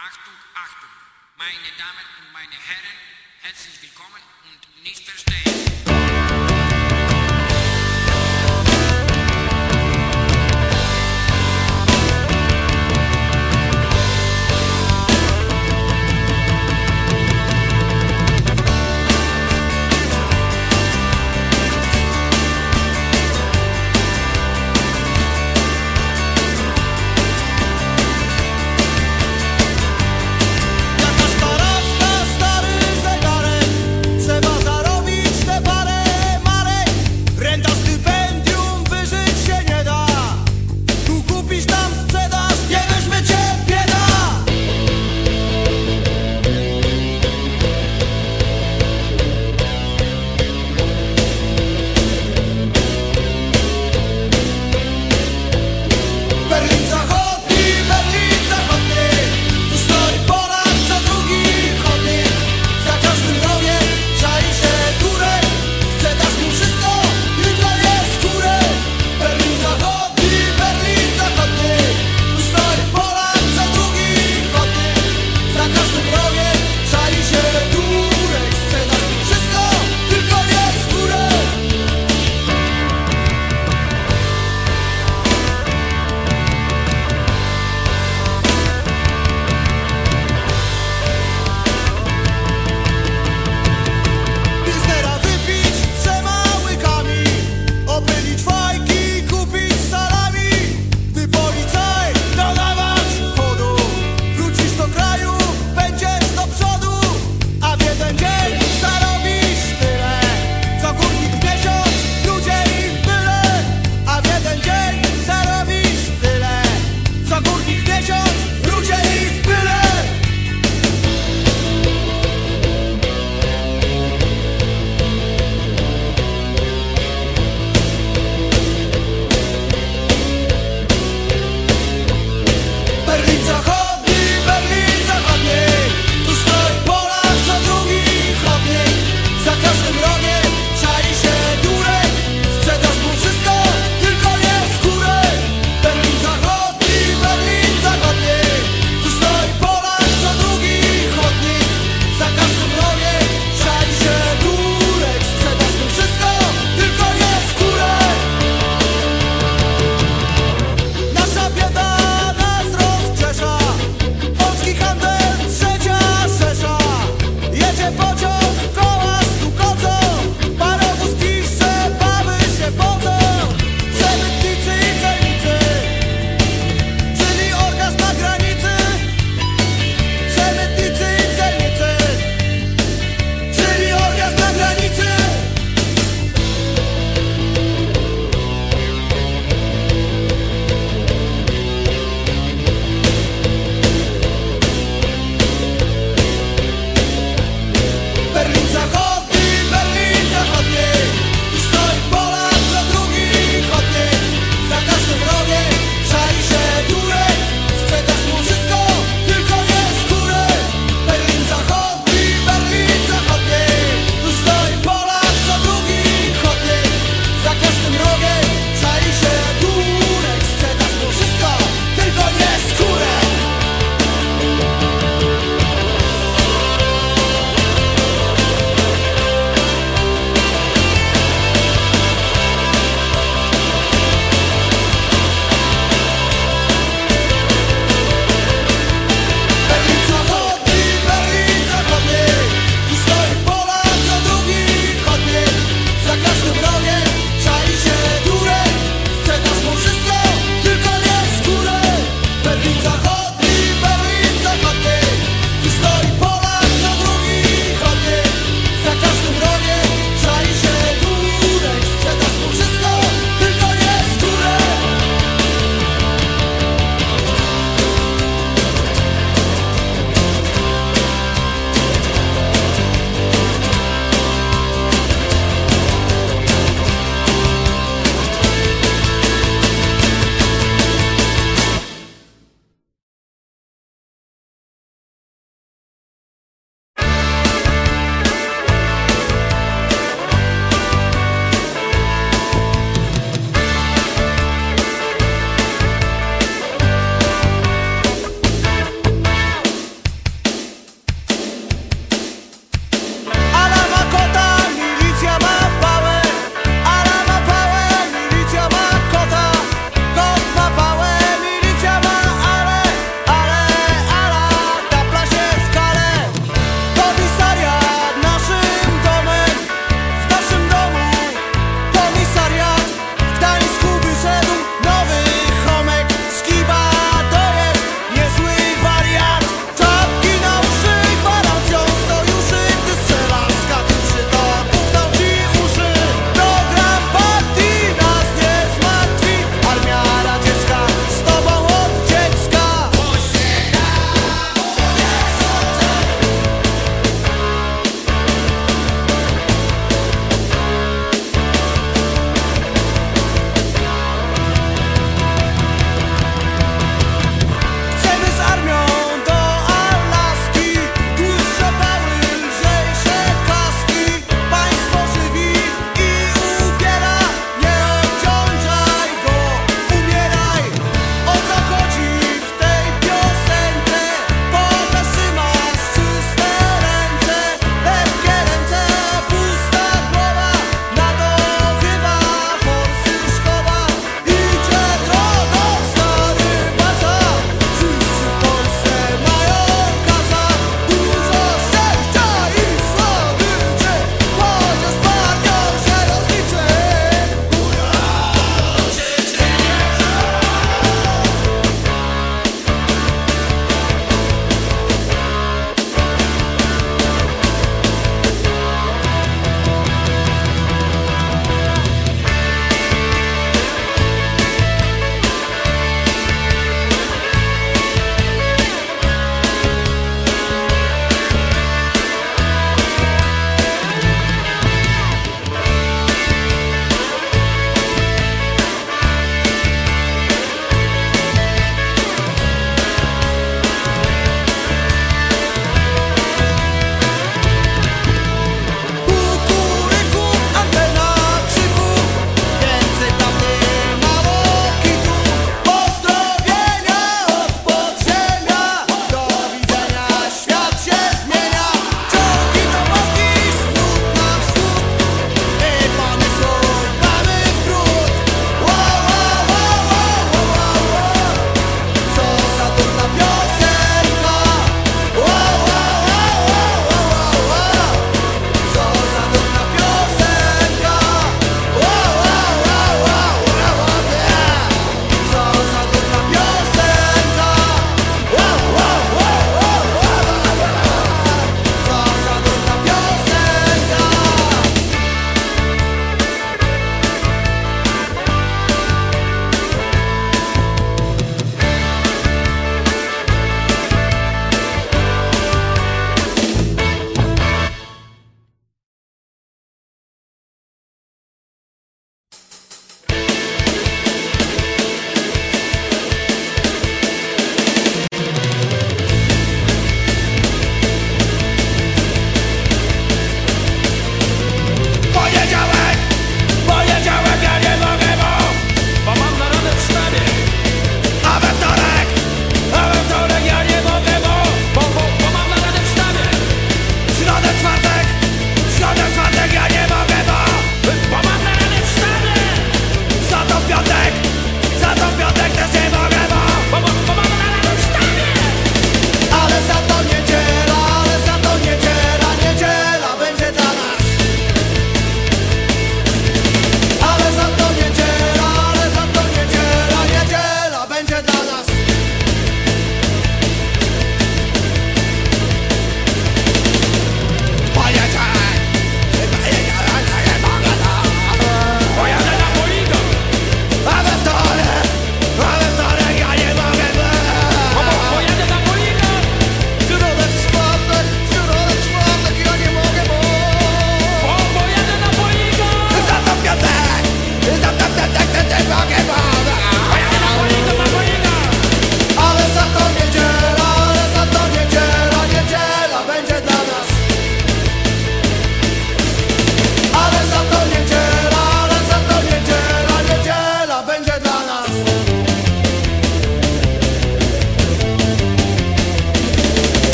Achtung, Achtung, meine Damen und meine Herren, herzlich willkommen und nicht verstehen.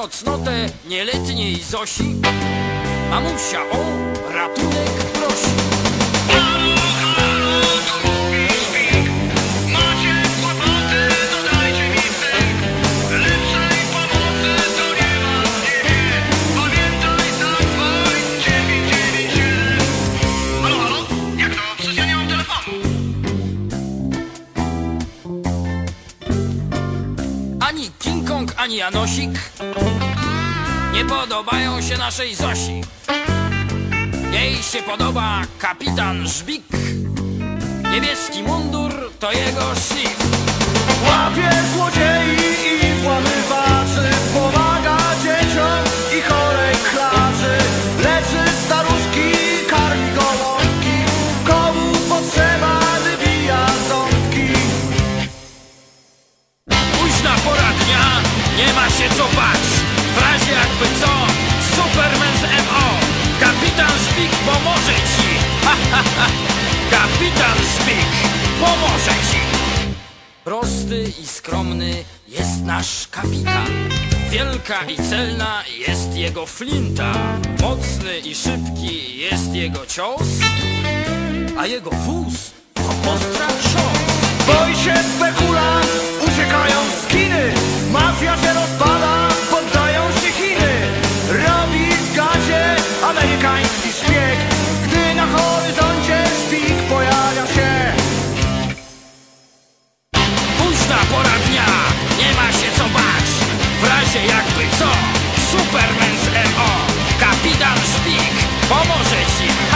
Skradziono cnotę nieletniej Zosi. Mamusia o ratunek prosi. Macie kłopoty, to dajcie mi wstęp Lepszej pomocy to nie ma, nie, nie Pamiętaj, zadzwoń 997 Halo, halo? Jak to? Przecież ja nie mam telefonu. Ani King Kong, ani Janosik podobają się naszej Zosi. Jej się podoba kapitan Żbik. Niebieski mundur to jego szlif Łapie złodziei i włamywaczy Pomaga dzieciom i chorej klaczy Leczy staruszki, karmi gołąbki Komu potrzeba, wybija ząbki. Późna pora dnia, nie ma się co bać jakby co, Superman z MO Kapitan Żbik pomoże ci. Ha, ha, ha. Kapitan Żbik pomoże ci. Prosty i skromny jest nasz kapitan. Wielka i celna jest jego flinta. Mocny i szybki jest jego cios. A jego wóz to postrach sząs Boi się spekulant, uciekają z kiny Mafia się rozpada, Razie jakby co, Superman z MO Kapitan Szpik pomoże ci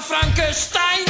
Frankenstein.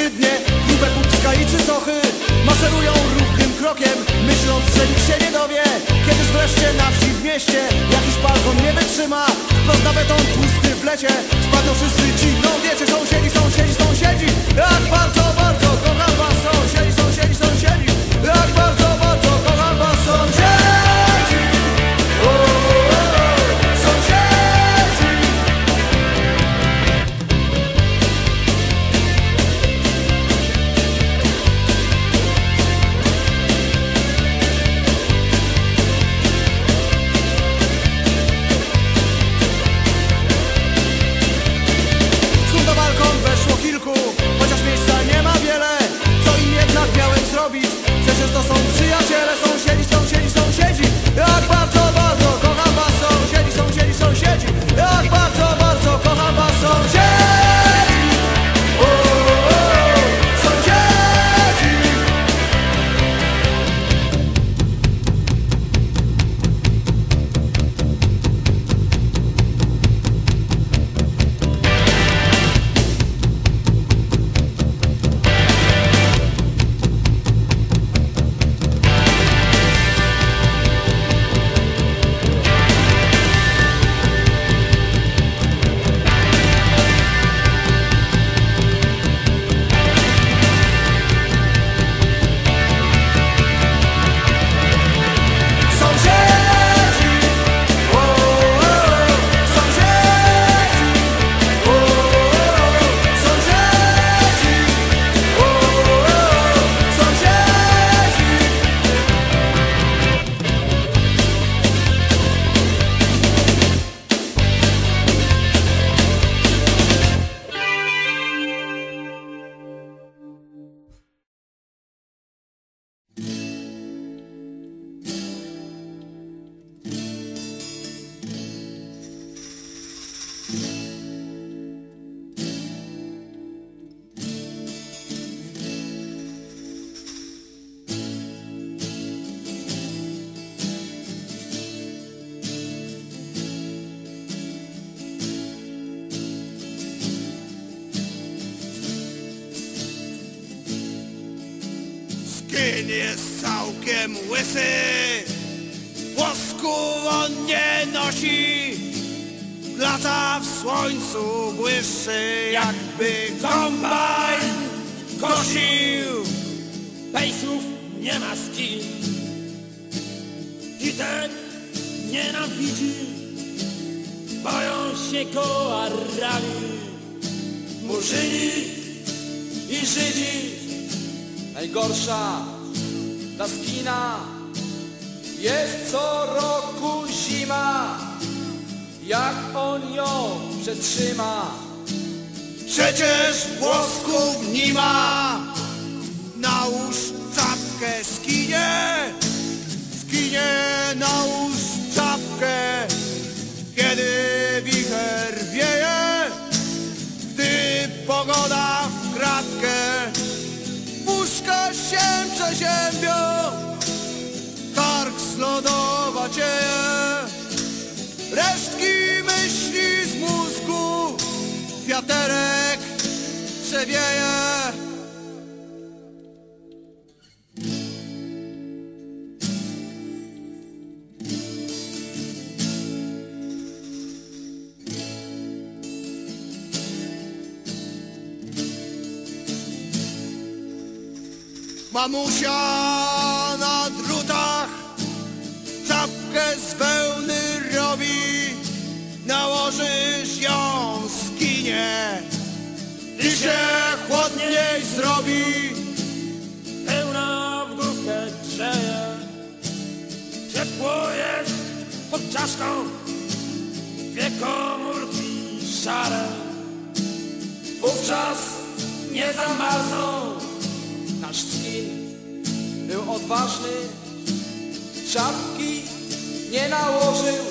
bezwstydnie Grube pupska i czycochy maszerują równym krokiem Myśląc, że nikt się nie dowie. Kiedyż wreszcie na wsi w mieście Jakiś balkon nie wytrzyma Wprost na beton tłusty w lecie. Spadną wszyscy ci, no wiecie, sąsiedzi, sąsiedzi, sąsiedzi. Jak bardzo, bardzo kocham nosi Lata w słońcu błyszczy Jakby kombajn kosił. Pejsów nie ma z kim. I ten nienawidzi Boją się go Arabi Murzyni i Żydzi. Najgorsza dla skina jest co roku zima. Jak on ją przetrzyma? Przecież włosków nie ma Nałóż czapkę skinie Skinie nałóż czapkę Kiedy wicher wieje Gdy pogoda w kratkę Puszka się przeziębią Cieje Resztki myśli z mózgu Wiaterek przewieje. Mamusia na drutach z wełny robi Nałożysz ją skinie I się chłodniej zrobi. Pełna w główkę grzeje Ciepło jest pod czaszką Dwie komórki szare. Wówczas nie zamarzną. Nasz skin był odważny, czapki nie nałożył.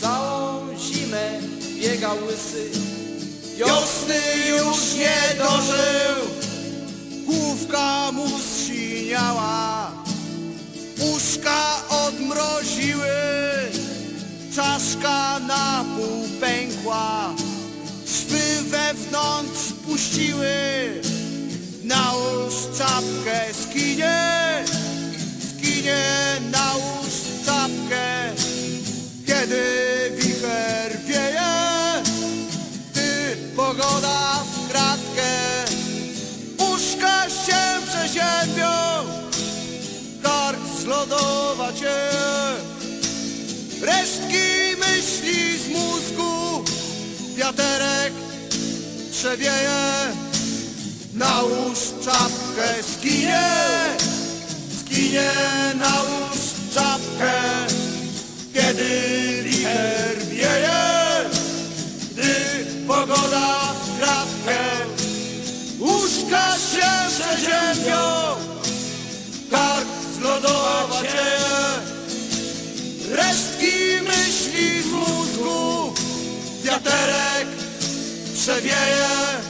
Całą zimę biegał łysy. Wiosny już nie dożył. Główka mu zsiniała. Uszka odmroziły. Czaszka na pół pękła. Szwy wewnątrz puściły. Nałóż czapkę skinie. Skinie nałóż Kiedy wicher wieje Gdy pogoda w kratkę Uszka się przeziębią Kark zlodowa cię. Resztki myśli z mózgu Wiaterek przewieje. Nałóż czapkę, skinie Skinie, nałóż czapkę Kiedy wicher wieje Gdy pogoda w kratkę Łóżka się przeziębią Kark zlodowa cię Resztki myśli z mózgu Wiaterek przewieje